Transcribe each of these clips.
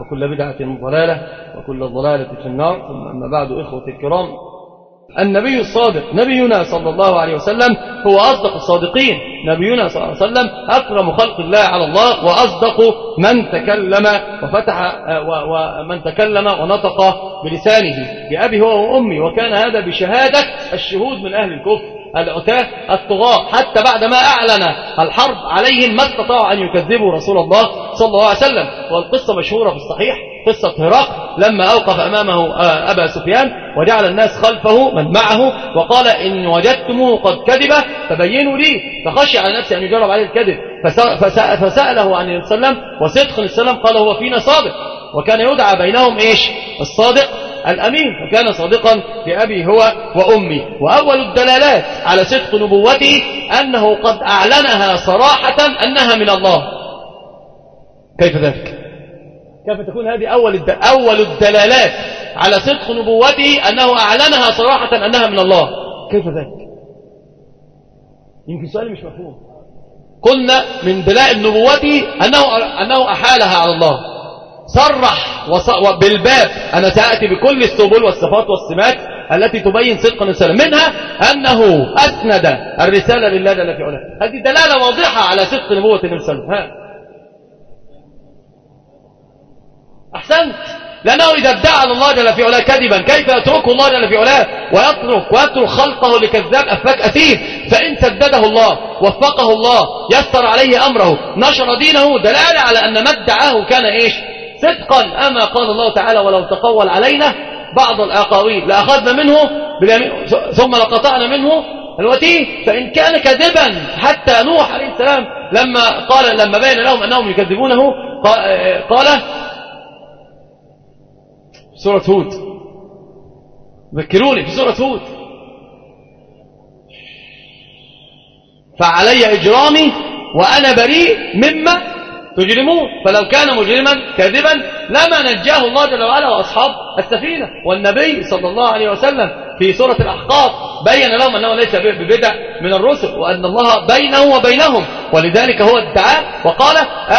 وكل بدعة ضلالة وكل ضلالة في النار ثم أما بعد إخوة الكرام النبي الصادق نبينا صلى الله عليه وسلم هو أصدق الصادقين. نبينا صلى الله عليه وسلم أكرم خلق الله على الله وأصدق من تكلم وفتح ومن تكلم ونطق بلسانه بأبي هو وأمي وكان هذا بشهادة الشهود من أهل الكفر. العتاة الطغاة حتى بعدما أعلن الحرب عليهم ما استطاعوا أن يكذبوا رسول الله صلى الله عليه وسلم. والقصة مشهورة في الصحيح قصة هراق لما أوقف أمامه آه، أبا سفيان وجعل الناس خلفه من معه وقال إن وجدتموه قد كذب فبينوا لي. فخشي على نفسه أن يجرب عليه الكذب. فسأله عن النبي صلى الله عليه وسلم وصدق للسلام الله قال هو فينا صادق. وكان يدعى بينهم إيش؟ الصادق. الأمين فكان صادقا بأبي هو وأمي. وأول الدلالات على صدق نبوته أنه قد أعلنها صراحة أنها من الله. كيف ذلك؟ كيف تكون هذه أول أول الدلالات على صدق نبوته أنه أعلنها صراحة أنها من الله؟ كيف ذلك؟ يمكن سؤالي مش مفهوم. قلنا من دلائل نبوته أنه, أنه أحالها على الله. صرح بالباب أنا سأتي بكل السبل والصفات والسمات التي تبين صدق الرسالة منها أنه أسند الرسالة لله جل في علاه. هذه دلالة واضحة على صدق نبوة النبي صلى الله عليه وسلم. أحسنت. لأنه إذا ادعى الله جل في علاه كذبا. كيف يترك الله جل في علاه ويترك ويترك خلقه لكذاب أفاك أثير فإن سدده الله وفقه الله يسر عليه أمره نشر دينه دلالة على أن ما ادعاه كان إيش؟ صدقا أما قال الله تعالى ولو تقول علينا بعض الأقاويل لأخذنا منه ثم لقطعنا منه الوتين. فإن كان كذبا حتى نوح عليه السلام لما قال لما بين لهم أنهم يكذبونه قال سورة هود. ذكروني في سورة هود. فعلي إجرامي وأنا بريء مما تجرموه؟ فلو كان مجرما كاذبا لما نجاه الله جل وعلا وأصحاب السفينة والنبي صلى الله عليه وسلم في سورة الأحقاف بين لهم أنه ليس ببدع من الرسل وأن الله بينه وبينهم ولذلك هو ادعى وقال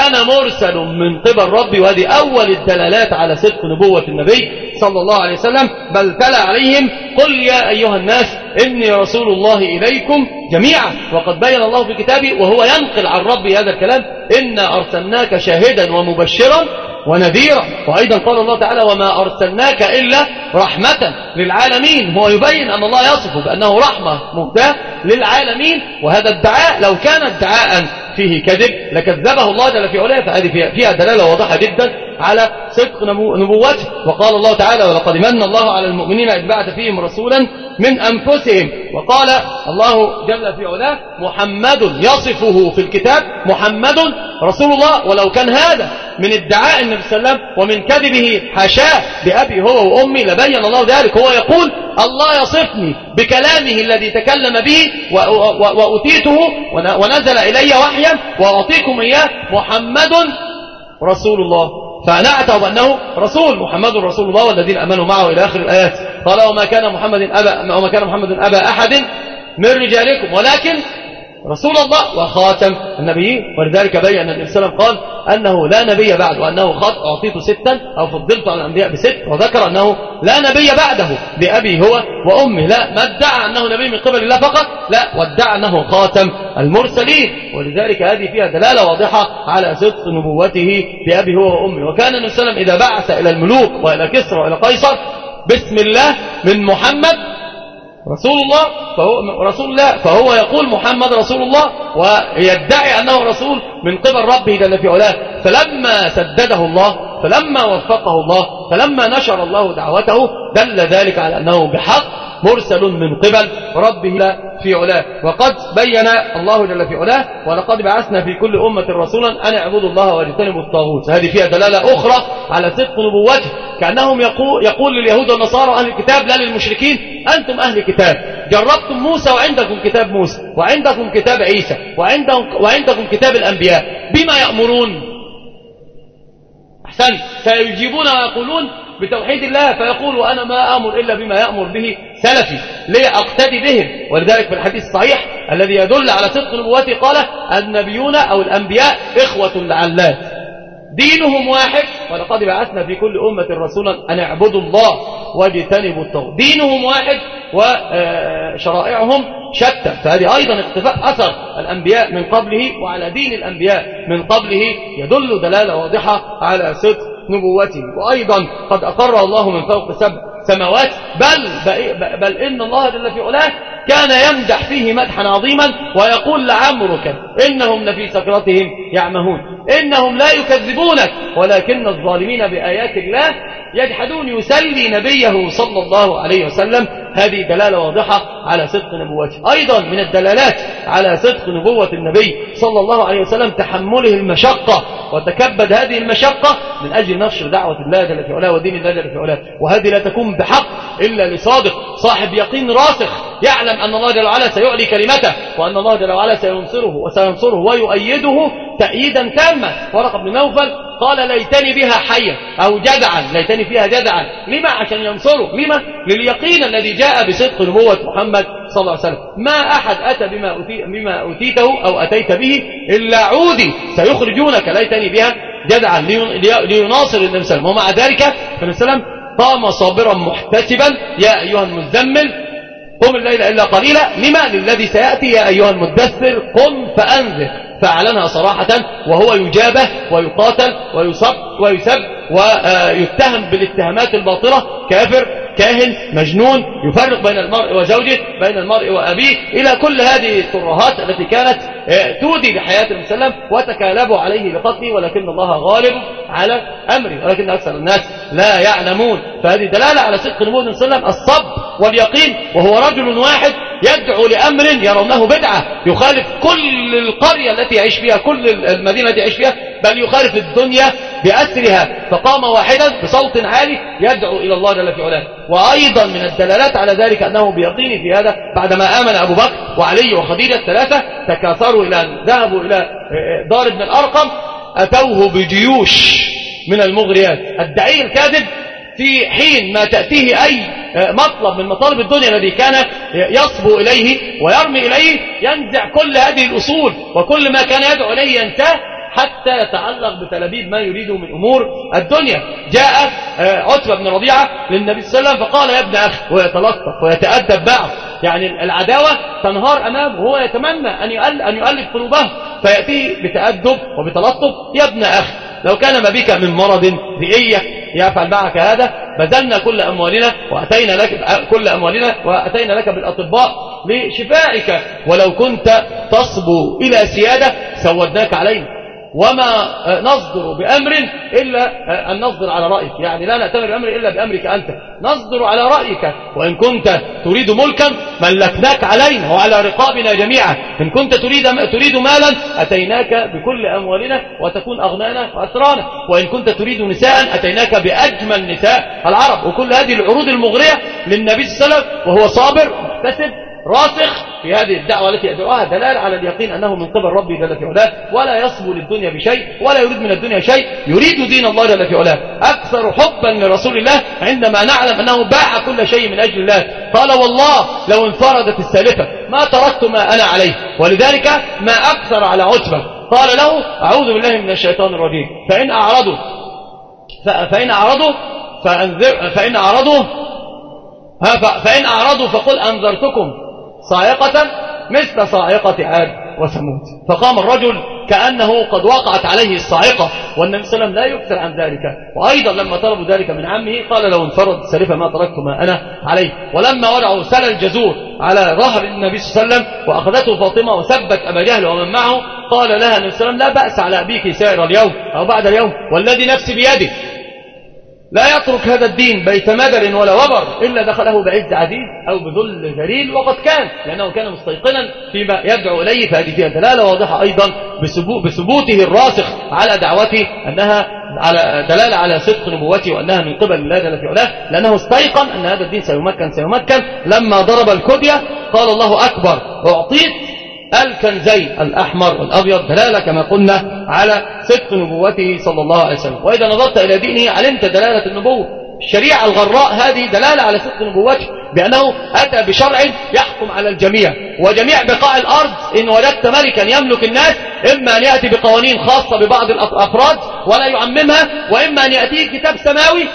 أنا مرسل من قبل ربي وهذه أول الدلالات على صدق نبوة النبي صلى الله عليه وسلم بل تلا عليهم قل يا أيها الناس إني رسول الله إليكم جميعا وقد بين الله في كتابه وهو ينقل عن ربي هذا الكلام إنا أرسلناك شاهدا ومبشرا ونذيرا. وأيضا قال الله تعالى وما أرسلناك إلا رحمة للعالمين. هو يبين أن الله يصفه بأنه رحمة مهداة للعالمين. وهذا الدعاء لو كان ادعاء فيه كذب لكذبه الله جل في علاه. فهذه فيها دلالة واضحة جدا. على صدق نبوته. وقال الله تعالى ولقد من الله على المؤمنين إذ بعث فيهم رسولا من أنفسهم. وقال الله جل في علاه محمد يصفه في الكتاب. محمد رسول الله. ولو كان هذا من ادعاء النبي صلى الله عليه وسلم ومن كذبه حاشاه بأبي هو وأمي لبين الله ذلك. هو يقول الله يصفني بكلامه الذي تكلم به وأتيته ونزل إلي وحيا وأعطيكم إياه. محمد رسول الله. فأنا أعتب أنه رسول محمد رسول الله والذين أمنوا معه إلى آخر الآيات. قال وما كان محمد أبا, وما كان محمد أبا أحد من رجالكم. ولكن رسول الله وخاتم النبيين. ولذلك بين النبي صلى الله عليه وسلم قال أنه لا نبي بعد وأنه خط أعطيت ستا أو فضلت على الأنبياء بست وذكر أنه لا نبي بعده بأبي هو وأمه. لا ما ادعى أنه نبي من قبل الله فقط لا وادعى أنه خاتم المرسلين. ولذلك هذه فيها دلالة واضحة على صدق نبوته بأبي هو وأمه. وكان النبي صلى الله عليه وسلم إذا بعث إلى الملوك وإلى كسرى وإلى قيصر بسم الله من محمد رسول الله فهو رسول الله فهو يقول محمد رسول الله ويدعي أنه رسول من قبل ربه جل في علاه. فلما سدده الله فلما وفقه الله فلما نشر الله دعوته دل ذلك على أنه بحق مرسل من قبل ربه في علاه. وقد بين الله جل في علاه ولقد بعثنا في كل أمة رسولا أن اعبدوا الله واجتنبوا الطاغوت. هذه فيها دلالة أخرى على صدق نبوته. كأنهم يقول, يقول لليهود والنصارى أهل الكتاب لا للمشركين أنتم أهل الكتاب. جربتم موسى وعندكم كتاب موسى وعندكم كتاب عيسى وعندكم, وعندكم كتاب الأنبياء. بما يأمرون أحسن فيجيبون ويقولون بتوحيد الله فيقول أنا ما أمر إلا بما يأمر به سلفي ليه أقتدي بهم ولذلك في الحديث الصحيح الذي يدل على صدق نبوته قال النبيون أو الأنبياء إخوة لعلان دينهم واحد. ولقد بعثنا في كل أمة رسولا أن اعبدوا الله واجتنبوا الطاغوت. دينهم واحد وشرائعهم شتى. فهذه أيضا اقتفاء أثر الأنبياء من قبله وعلى دين الأنبياء من قبله يدل دلالة واضحة على صدق نبوته. وأيضا قد أقر الله من فوق سبع سماوات. بل, بل إن الله جل في علاه كان يمدح فيه مدحا عظيما ويقول لعمرك إنهم لفي سكرتهم يعمهون. إنهم لا يكذبونك ولكن الظالمين بآيات الله يجحدون يسلي نبيه صلى الله عليه وسلم. هذه دلالة واضحة على صدق نبوته. أيضا من الدلالات على صدق نبوة النبي صلى الله عليه وسلم تحمله المشقة وتكبد هذه المشقة من أجل نشر دعوة الله جل في علاه ودين الله جل في علاه. وهذه لا تكون بحق إلا لصادق صاحب يقين راسخ يعلم أن الله جل وعلا سيعلي كلمته وأن الله جل وعلا سينصره وسينصره ويؤيده تأييدا تاما. ورقة بن نوفل قال ليتني بها حيا. أو جدعا. ليتني فيها جدعا. لما؟ عشان ينصره. لما؟ لليقين الذي جاء بصدق نبوة محمد صلى الله عليه وسلم. ما أحد أتى بما, أتي بما أتيته أو أتيت به إلا عودي. سيخرجونك. ليتني بها جدعا. ليناصر النبي صلى الله عليه وسلم. ومع ذلك النبي صلى الله عليه وسلم قام صابرا محتسبا. يا أيها المزمل قم الليل إلا قليلا. لما؟ للذي سيأتي يا أيها المدثر قم فأنذر. فعلنها صراحة وهو يجابه ويقاتل ويصب ويسب ويتهم بالاتهامات الباطلة. كافر كاهن مجنون يفرق بين المرء وزوجه بين المرء وأبيه. إلى كل هذه الترهات التي كانت تودي بحياة المسلم وتكالبوا عليه بقتله. ولكن الله غالب على أمره. ولكن أكثر الناس لا يعلمون. فهذه دلالة على صدق نبوة المسلم الصب واليقين. وهو رجل واحد يدعو لأمر يرونه بدعة. يخالف كل القرية التي يعيش فيها كل المدينة التي يعيش فيها بل يخالف الدنيا بأسرها. فقام واحدا بصوت عالي يدعو إلى الله جل في علاه. وأيضا من الدلالات على ذلك أنه بيقين في هذا بعدما آمن أبو بكر وعلي وخديجة الثلاثة تكاثروا إلى أن ذهبوا إلى آه، آه، دار ابن الأرقم أتوه بجيوش من المغريات. الدعي الكاذب في حين ما تأتيه أي مطلب من مطالب الدنيا الذي كان يصبو إليه ويرمي إليه ينزع كل هذه الأصول وكل ما كان يدعو إليه ينتهي حتى يتعلق بتلبيب ما يريده من أمور الدنيا. جاء آه، عتبة بن ربيعة للنبي صلى الله عليه وسلم فقال يا ابن أخي ويتلطف ويتأدب بعض يعني العداوة تنهار أمامه وهو يتمنى أن يؤلف قلوبه فيأتيه بتأدب وبتلطف. يا ابن أخي لو كان ما بك من مرض بئية يفعل معك هذا بدلنا كل أموالنا وأتينا لك كل أموالنا وأتينا لك بالأطباء لشفائك. ولو كنت تصبو إلى سيادة سودناك علينا. وما آه، نصدر بأمر إلا آه، أن نصدر على رأيك. يعني لا نأتمر بأمر إلا بأمرك أنت. نصدر على رأيك. وإن كنت تريد ملكا ملكناك علينا وعلى رقابنا جميعا. إن كنت تريد, تريد مالا أتيناك بكل أموالنا وتكون أغنانا وأسرانا. وإن كنت تريد نساء أتيناك بأجمل نساء. العرب. وكل هذه العروض المغرية للنبي السلام وهو صابر محتسب راسخ في هذه الدعوة التي أدعوها دلالة على اليقين أنه من قبل ربي جل في علاه ولا يصبو للدنيا بشيء ولا يريد من الدنيا شيء يريد دين الله جل في علاه. أكثر حبا لرسول الله عندما نعلم أنه باع كل شيء من أجل الله. قال والله لو انفردت السالفة ما تركت ما أنا عليه. ولذلك ما أكثر على عتبة. قال له أعوذ بالله من الشيطان الرجيم. فإن أعرضوا فإن أعرضوا فأنذر فإن أعرضوا فإن أعرضوا فقل أنذرتكم. صاعقة مثل صاعقة عاد وثمود. فقام الرجل كأنه قد وقعت عليه الصاعقة والنبي صلى الله عليه وسلم لا يكثر عن ذلك. وأيضا لما طلبوا ذلك من عمه قال لو انفرد سلفة ما تركت ما أنا عليه. ولما ورعوا سل الجزور على ظهر النبي صلى الله عليه وسلم وأخذته فاطمة وثبت أبا جهل ومن معه قال لها النبي صلى الله عليه وسلم لا بأس على أبيك سائر اليوم أو بعد اليوم والذي نفسي بيده. لا يترك هذا الدين بيت مدر ولا وبر إلا دخله بعز عزيز أو بذل ذليل وقد كان لأنه كان مستيقنا فيما يدعو إليه فهذه فيها دلالة واضحة أيضا بثبوته الراسخ على دعوته أنها على دلالة على صدق نبوته وأنها من قبل الله جل في علاه لأنه استيقن أن هذا الدين سيمكن سيمكن. لما ضرب الكدية قال الله أكبر أعطيت الكنزي الأحمر والأبيض دلالة كما قلنا على صدق نبوته صلى الله عليه وسلم. وإذا نظرت إلى دينه علمت دلالة النبوة؟ الشريعة الغراء هذه دلالة على صدق نبوته بأنه أتى بشرع يحكم على الجميع. وجميع بقاع الأرض إن وجدت ملكا يملك الناس إما أن يأتي بقوانين خاصة ببعض الأفراد ولا يعممها وإما أن يأتيه كتاب سماوي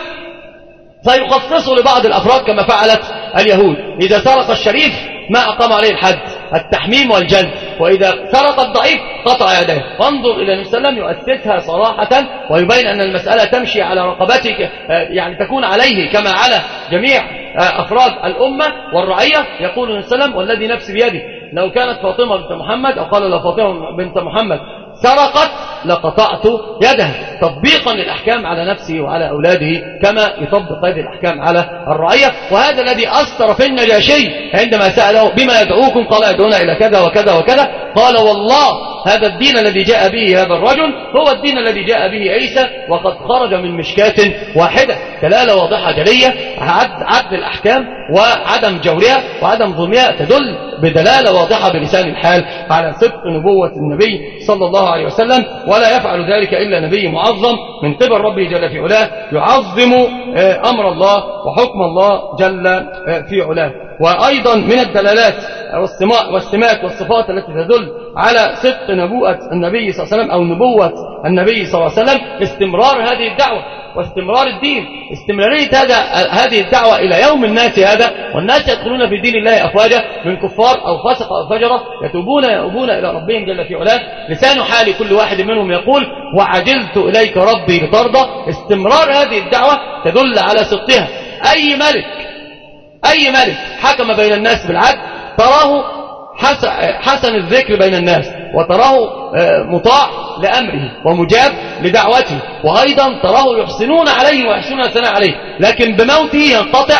فيخصصه لبعض الأفراد كما فعلت اليهود. إذا سرق الشريف ما أقام عليه الحد. التحميم والجذب وإذا سرق الضعيف قطع يده فانظر إلى النبي صلى الله عليه وسلم يؤسسها صراحة ويبين أن المسألة تمشي على رقبتك آه، يعني تكون عليه كما على جميع آه، أفراد الأمة والرعية. يقول النبي صلى الله عليه وسلم والذي نفسي بيده. لو كانت فاطمة بنت محمد أو قال لفاطمة بنت محمد سرقت لقطعت يده تطبيقا للأحكام على نفسه وعلى أولاده كما يطبق هذه الأحكام على الرعية. وهذا الذي أثر في النجاشي عندما سأله بما يدعوكم؟ قال يدعونا إلى كذا وكذا وكذا. قال والله هذا الدين الذي جاء به هذا الرجل هو الدين الذي جاء به عيسى وقد خرج من مشكات واحدة دلالة واضحة جلية عد, عد الأحكام وعدم جورها وعدم ظلمها تدل بدلالة واضحة بلسان الحال. على صدق نبوة النبي صلى الله الله عليه وسلم ولا يفعل ذلك إلا نبي معظم من قبل ربه جل في علاه يعظم آه، أمر الله وحكم الله جل آه، في علاه. وأيضا من الدلالات والسمات والصفات التي تدل على صدق نبوءة النبي صلى الله عليه وسلم أو نبوة النبي صلى الله عليه وسلم استمرار هذه الدعوة واستمرار الدين. استمرارية هذا هذه الدعوة إلى يوم الناس هذا. والناس يدخلون في دين الله أفواجا من كفار أو فسق أو فجرة. يتوبون يأوبون إلى ربهم جل في علاه. لسان حال كل واحد منهم يقول وعجلت إليك ربي لترضى. استمرار هذه الدعوة تدل على صدقها. أي ملك أي ملك حكم بين الناس بالعدل؟ تراه حسن الذكر بين الناس وتراه آه، مطاع لأمره ومجاب لدعوته وأيضا تراه يحسنون عليه ويحسنون الثناء عليه لكن بموته ينقطع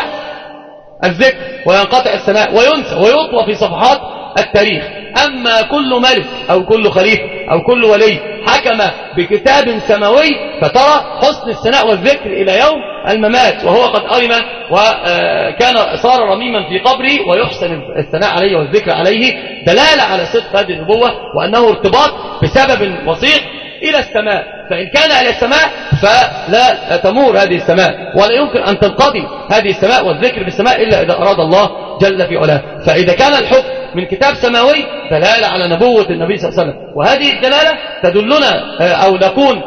الذكر وينقطع الثناء وينسى ويطوى في صفحات التاريخ. أما كل ملك أو كل خليفة أو كل ولي حكم بكتاب سماوي فترى حسن الثناء والذكر إلى يوم الممات وهو قد أرم وكان صار رميما في قبري ويحسن الثناء عليه والذكر عليه دلالة على صدق هذه النبوة وأنه ارتباط بسبب وثيق إلى السماء. فإن كان إلى السماء فلا تمور هذه السماء ولا يمكن أن تنقضي هذه السماء والذكر بالسماء إلا إذا أراد الله جل في علاه. فإذا كان الحكم من كتاب سماوي دلالة على نبوة النبي صلى الله عليه وسلم. وهذه الدلالة تدلنا آه، أو نكون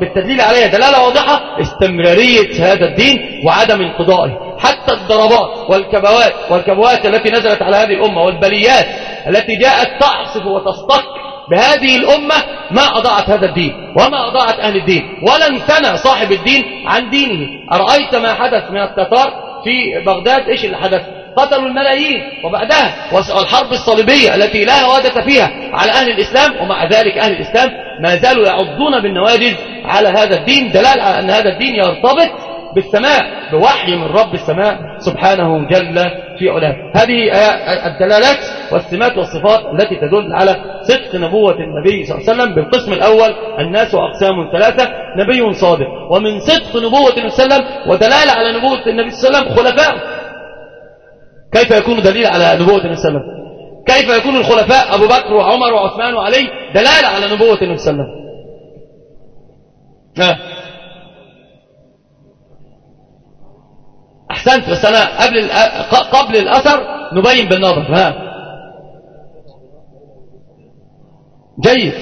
بالتدليل عليها دلالة واضحة استمرارية هذا الدين وعدم انقضائه. حتى الضربات والكبوات والكبوات التي نزلت على هذه الأمة والبليات التي جاءت تعصف وتصطك بهذه الأمة ما أضاعت هذا الدين وما أضاعت أهل الدين. ولن انثنى صاحب الدين عن دينه. أرأيت ما حدث من التتار في بغداد؟ إيش اللي حدث؟ قتلوا الملايين. وبعدها وسأل الحرب الصليبية التي لا هوادة فيها على أهل الإسلام ومع ذلك أهل الإسلام ما زالوا يعضون بالنواجذ على هذا الدين دلال على أن هذا الدين يرتبط بالسماء بوحي من رب السماء سبحانه جل في علاه. هذه الدلالات والسمات والصفات التي تدل على صدق نبوة النبي صلى الله عليه وسلم بالقسم الأول الناس أقسام ثلاثة نبي صادق. ومن صدق نبوة النبي صلى الله عليه وسلم ودلالة على نبوة النبي صلى الله عليه وسلم خلفاء. كيف يكون دليل على نبوة النبي صلى الله عليه وسلم؟ كيف يكون الخلفاء أبو بكر وعمر وعثمان وعلي دلالة على نبوة النبي صلى الله عليه وسلم؟ ها. أحسنت بس أنا قبل قبل الأثر نبين بالنظر ها. جيد.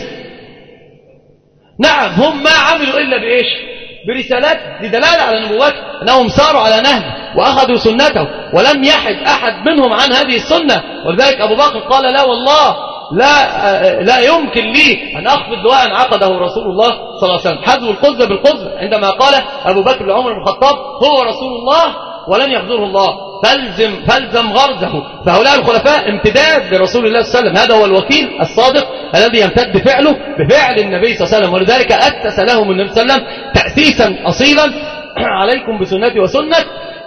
نعم هم ما عملوا إلا بإيش؟ برسالات لدلالة على نبوات أنهم ساروا على نهج. وأخذوا سنته ولم يحد أحد منهم عن هذه السنة ولذلك أبو بكر قال لا والله لا لا يمكن لي أن أخفض دواء عقده رسول الله صلى الله عليه وسلم. حذو القذة بالقذة عندما قال أبو بكر لعمر بن الخطاب هو رسول الله ولن يحضره الله. فالزم فالزم غرزه. فهؤلاء الخلفاء امتداد لرسول الله صلى الله عليه وسلم. هذا هو الوكيل الصادق الذي يمتد بفعله بفعل النبي صلى الله عليه وسلم. ولذلك أسس لهم النبي صلى الله عليه وسلم تأسيسا أصيلا عليكم بسنتي وسنة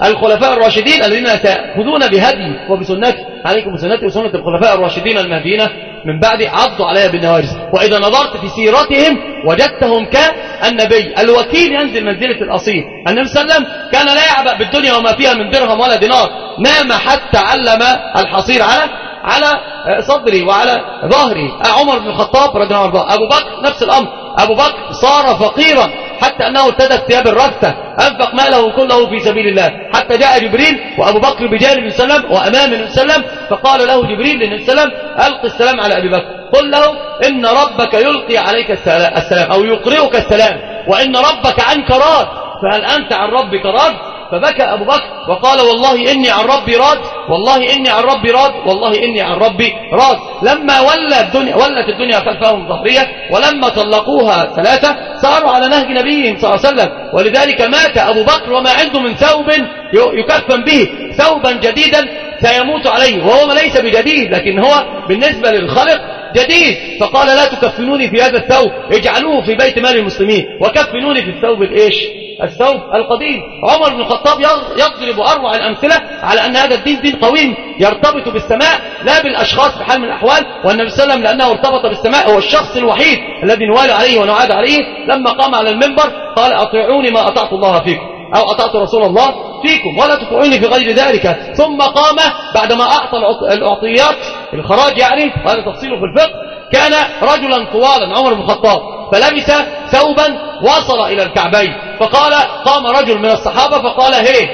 الخلفاء الراشدين الذين تأخذون بهدي وبسنتي. عليكم بسنتي وسنة الخلفاء الراشدين المهديين من بعد عضوا عليها بالنوارس وإذا نظرت في سيرتهم وجدتهم كالنبي الوكيل ينزل منزلة الأصيل. النبي صلى الله عليه وسلم كان لا يعبأ بالدنيا وما فيها من درهم ولا دينار. نام حتى علم الحصير على على صدري وعلى ظهري. عمر بن الخطاب رضي الله عنه. أبو بكر نفس الأمر. أبو بكر صار فقيرا. حتى أنه ارتدى الثياب الرثة أنفق ماله كله في سبيل الله. حتى جاء جبريل وأبو بكر بجانب السلام وأمام السلام فقال له جبريل لأن السلام ألقي السلام على أبي بكر. قل له إن ربك يلقي عليك السلام أو يقرئك السلام وإن ربك عنك راد. فهل أنت عن ربك راد؟ فبكى أبو بكر وقال والله إني عن ربي راد والله إني عن ربي راد والله إني عن ربي راد. لما ولى الدنيا ولت الدنيا خلفهم ظهرية ولما طلقوها ثلاثة سأروا على نهج نبيهم صلى الله عليه وسلم. ولذلك مات أبو بكر وما عنده من ثوب يكفن به ثوبا جديدا سيموت عليه وهو ليس بجديد لكن هو بالنسبة للخلق جديد. فقال لا تكفنوني في هذا الثوب اجعلوه في بيت مال المسلمين وكفنوني في الثوب الإيش؟ الثوب القديم. عمر بن الخطاب يضرب أروع الأمثلة على أن هذا الدين دين قويم يرتبط بالسماء لا بالأشخاص في حال من الأحوال والنبي صلى الله عليه وسلم لأنه ارتبط بالسماء هو الشخص الوحيد الذي نوال عليه ونعاد عليه. لما قام على المنبر قال أطيعوني ما أطعت الله فيكم أو أطعت رسول الله فيكم ولا تطعوني في غير ذلك. ثم قام بعدما أعطى الأعطيات الخراج يعني وهذا تفصيله في الفقه كان رجلا طوالا عمر بن الخطاب. فلبس ثوبا وصل إلى الكعبين. فقال قام رجل من الصحابة فقال هي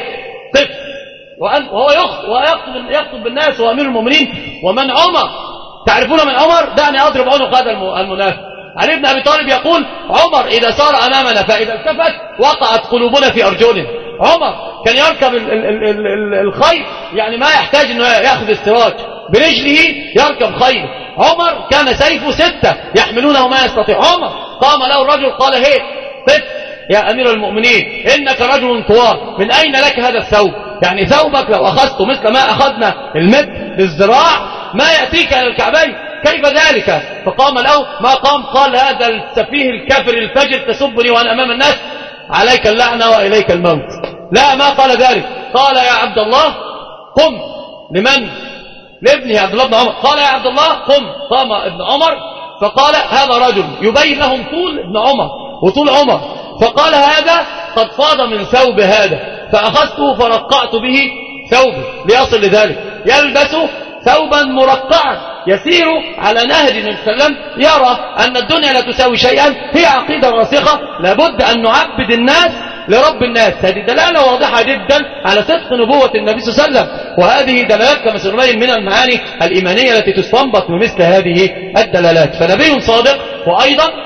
قف وهو يخطب بالناس وأمير المؤمنين. ومن عمر؟ تعرفون من عمر؟ دعني أضرب عنق هذا المنافق علي بن أبي طالب يقول عمر إذا سار أمامنا فإذا التفت وقعت قلوبنا في أرجله عمر كان يركب الخيل يعني ما يحتاج أنه يأخذ استواج برجله يركب خيل عمر كان سيفه ستة. يحملونه ما يستطيع. عمر قام له الرجل قال هي قف يا أمير المؤمنين إنك رجل طوال. من أين لك هذا الثوب؟ يعني ثوبك لو أخذته مثل ما أخذنا المد بالزراع ما يأتيك إلى الكعبين. كيف ذلك؟ فقام له ما قام قال هذا السفيه الكافر الفجر تسبني وأنا أمام الناس. عليك اللعنة وإليك الموت. لا ما قال ذلك. قال يا عبد الله قم. لمن؟ لابنه عبد الله بن عمر. قال يا عبد الله قم قام ابن عمر. فقال هذا رجل يبين لهم طول ابن عمر وطول عمر. فقال هذا قد فاض من ثوب هذا فأخذته فرقعت به ثوبه ليصل لذلك. يلبس ثوبا مرقعا يسير على نهج النبي صلى الله عليه وسلم. يرى أن الدنيا لا تساوي شيئا. هي عقيدة راسخة. لابد أن نعبد الناس لرب الناس. هذه دلالة واضحة جدا على صدق نبوة النبي صلى الله عليه وسلم. وهذه دلالات كما سنبين من المعاني الإيمانية التي تستنبط بمثل هذه الدلالات. فنبي صادق وأيضا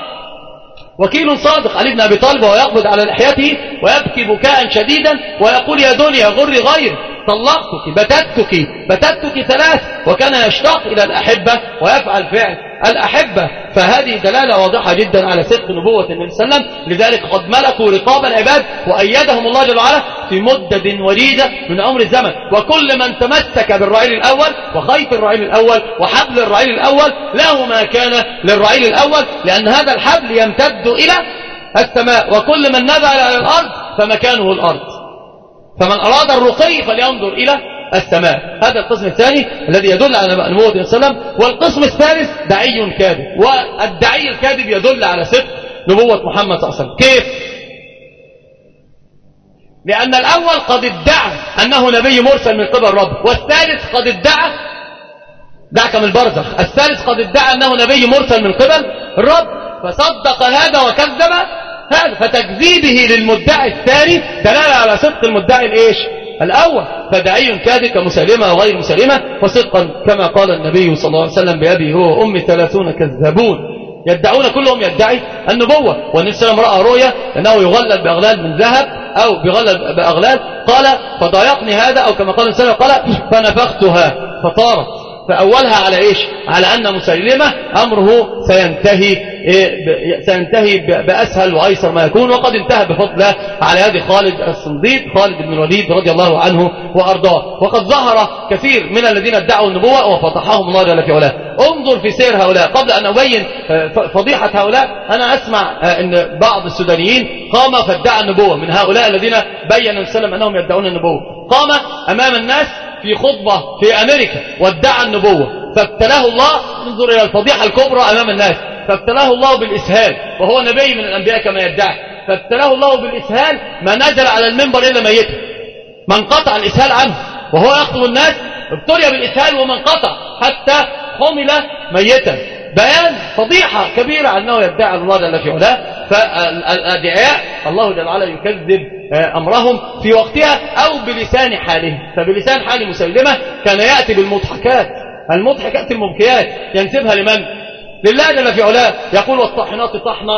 وكيل صادق علي بن أبي طالب ويقبض على لحيته ويبكي بكاء شديدا ويقول يا دنيا غري غير طلقتك بتتك بتتك ثلاث وكان يشتاق إلى الأحبة ويفعل فعل. الأحبة فهذه دلالة واضحة جدا على صدق نبوة النبي صلى الله عليه وسلم. لذلك قد ملكوا رقاب العباد وأيدهم الله جل وعلا في مدة وليدة من أمر الزمن. وكل من تمسك بالرعيل الأول وخيط الرعيل الأول وحبل الرعيل الأول له ما كان للرعيل الأول لأن هذا الحبل يمتد إلى السماء. وكل من نزل على الأرض فمكانه الأرض. فمن أراد الرقي فلينظر إلى السماء. هذا القسم الثاني الذي يدل على نبوة صلى الله عليه وسلم والقسم الثالث دعي كاذب. والدعي الكاذب يدل على صدق نبوة محمد صلى الله عليه وسلم. كيف؟ لأن الأول قد ادعى أنه نبي مرسل من قبل رب والثالث قد ادعى دعك من البرزخ. الثالث قد ادعى أنه نبي مرسل من قبل الرب فصدق هذا وكذب هذا فتكذيبه للمدعي الثاني دلالة على صدق المدعي الايش الأول فدعي كاذب مسلمة وغير مسلمة وصدقا كما قال النبي صلى الله عليه وسلم بأبي هو أمي ثلاثون كذابون يدعون كلهم يدعي النبوة. والنبي صلى الله عليه وسلم رأى رؤيا أنه يغلل بأغلال من ذهب أو بغلل بأغلال قال فضايقني هذا أو كما قال النبي صلى الله عليه وسلم قال فنفختها فطارت. فأولها على إيش؟ على أن مسلمة أمره سينتهي إيه، سينتهي بأسهل وأيسر ما يكون وقد انتهى بفضل على يد خالد الصنديد خالد بن الوليد رضي الله عنه وأرضاه. وقد ظهر كثير من الذين ادعوا النبوة وفتحهم الله جل في علاه. انظر في سير هؤلاء. قبل أن أبين آه، فضيحة هؤلاء أنا أسمع آه، أن بعض السودانيين قام فادعى النبوة من هؤلاء الذين بين وسلم أنهم يدعون النبوة. قام أمام الناس في خطبة في أمريكا وادعى النبوة. فابتلاه الله انظر إلى الفضيحة الكبرى أمام الناس. فابتلاه الله بالإسهال وهو نبي من الأنبياء كما يدعي فابتلاه الله بالإسهال ما نزل على المنبر إلا ميتا من قطع الإسهال عنه وهو يخطب الناس ابتلي بالإسهال ومن قطع حتى حمل ميتا. بيان فضيحة كبيرة أنه يدعي الله جل في علاه فالأدعاء الله جل وعلا يكذب. أمرهم في وقتها أو بلسان حاله. فبلسان حال مسيلمة كان يأتي بالمضحكات. المضحكات المبكيات. ينسبها لمن؟ لله جل في علاه. يقول والطحنات طحنة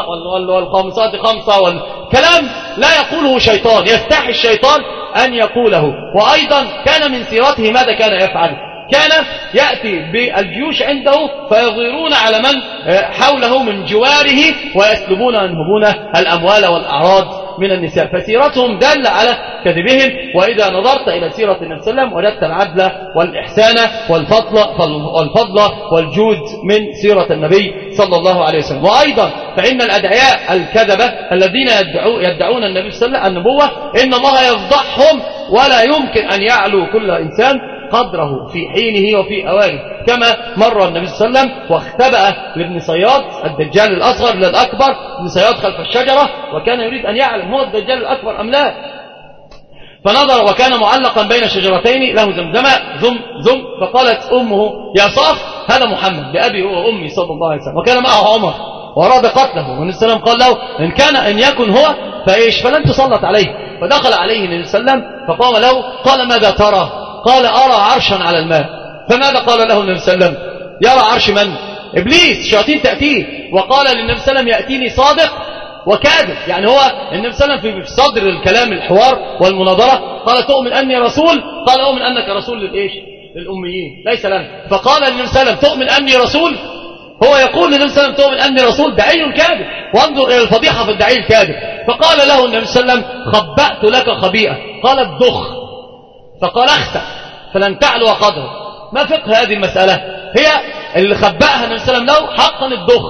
والخامسات خمسة والكلام لا يقوله شيطان. يستحي الشيطان أن يقوله. وأيضا كان من سيرته ماذا كان يفعل؟ كان يأتي بالجيوش عنده فيغيرون على من؟ آه، حوله من جواره ويسلبون وينهبون الأموال والأعراض. من النساء فسيرتهم دل على كذبهم وإذا نظرت إلى سيرة النبي صلى الله عليه وسلم وجدت العدل والإحسان والفضل, والفضل والجود من سيرة النبي صلى الله عليه وسلم. وأيضا فإن الأدعياء الكذبة الذين يدعون النبي صلى الله عليه وسلم النبوة إن الله يفضحهم ولا يمكن أن يعلو كل إنسان قدره في حينه وفي أوانه كما مر النبي صلى الله عليه وسلم واختبأ لابن صياد الدجال الأصغر للأكبر. ابن صياد خلف الشجرة وكان يريد أن يعلم هو الدجال الأكبر أم لا. فنظر وكان معلقا بين شجرتين له زمزمة زم زم. فقالت أمه يا صاف هذا محمد بأبي وأمي صلى الله عليه وسلم. وكان معه عمر. وأراد قتله. والنبي صلى الله عليه وسلم قال له إن كان إن يكن هو فإيش؟ فلن تسلط عليه. فدخل عليه النبي صلى الله عليه وسلم فقام له قال ماذا ترى؟ قال أرى عرشا على الماء. فماذا قال له النبي صلى الله عليه وسلم؟ يرى عرش من؟ إبليس شياطين تأتيه. وقال للنبي صلى الله عليه وسلم يأتيني صادق وكاذب. يعني هو النبي صلى الله عليه وسلم في صدر الكلام الحوار والمناظرة. قال تؤمن أني رسول؟ قال أؤمن أنك رسول للإيش؟ للأميين. ليس لنا. فقال النبي صلى الله عليه وسلم تؤمن أني رسول؟ هو يقول للنبي صلى الله عليه وسلم تؤمن أني رسول؟ دعي كاذب. وانظر إلى الفضيحة في الدعي الكاذب. فقال له النبي صلى الله عليه وسلم خبأت لك خبيئة. قال الدخ. فقال اخسأ فلن تعلو قدره ما فقه هذه المسألة؟ هي اللي خبأها النبي صلى الله عليه وسلم حقا الدخ.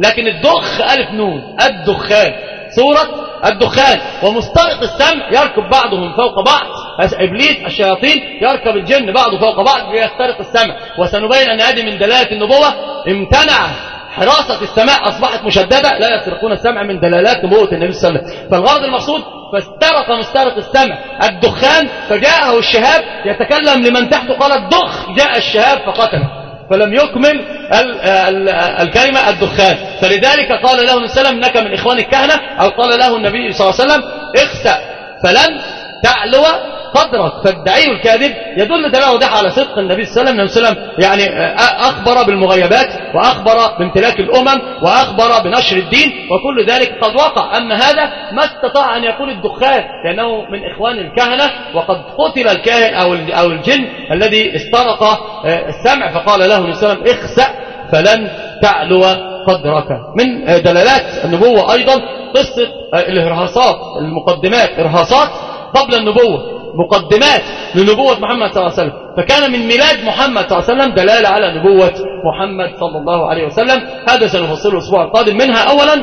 لكن الدخ ألف نون الدخان. صورة الدخان. ومسترق السمع يركب بعضهم فوق بعض. إبليس الشياطين يركب الجن بعضه فوق بعض ليسترق السمع. وسنبين أن هذه من دلالة النبوة. امتنع حراسة السماء أصبحت مشددة لا يسترقون السمع من دلالات نبوة النبي صلى الله عليه وسلم. فالغرض المقصود فاسترق مسترق السمع. الدخان فجاءه الشهاب يتكلم لمن تحته قال الدخ جاء الشهاب فقتله. فلم يكمل الكلمة الدخان. فلذلك قال له النبي صلى الله عليه وسلم إنك من إخوان الكهنة. أو قال له النبي صلى الله عليه وسلم اخسأ. فلن تعلو صدر فالدعي الكاذب يدل تباهه على صدق النبي صلى الله عليه وسلم. يعني آه، آه، أخبر بالمغيبات وأخبر بامتلاك الأمم وأخبر بنشر الدين وكل ذلك قد وقع. أما هذا ما استطاع أن يكون الدخان لأنه من إخوان الكهنة وقد قتل الكاهن أو الجن الذي استرق آه، السمع فقال له النبي صلى الله عليه وسلم اخسأ فلن تعلو قدرك من دلالات النبوة أيضا قصة الإرهاصات المقدمات إرهاصات قبل النبوة. مقدمات لنبوة محمد صلى الله عليه وسلم. فكان من ميلاد محمد صلى الله عليه وسلم دلالة على نبوة محمد صلى الله عليه وسلم. هذا سنفصله الأسبوع القادم منها. أولا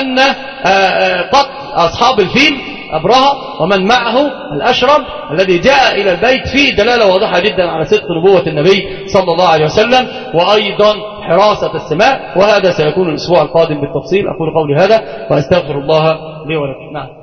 أن آه، آه، قتل أصحاب الفيل أبرهة ومن معه الأشرب الذي جاء إلى البيت فيه دلالة واضحة جدا على صدق نبوة النبي صلى الله عليه وسلم وأيضا حراسة السماء. وهذا سيكون الأسبوع القادم بالتفصيل. أقول قولي هذا وأستغفر الله لي ولكم. نعم.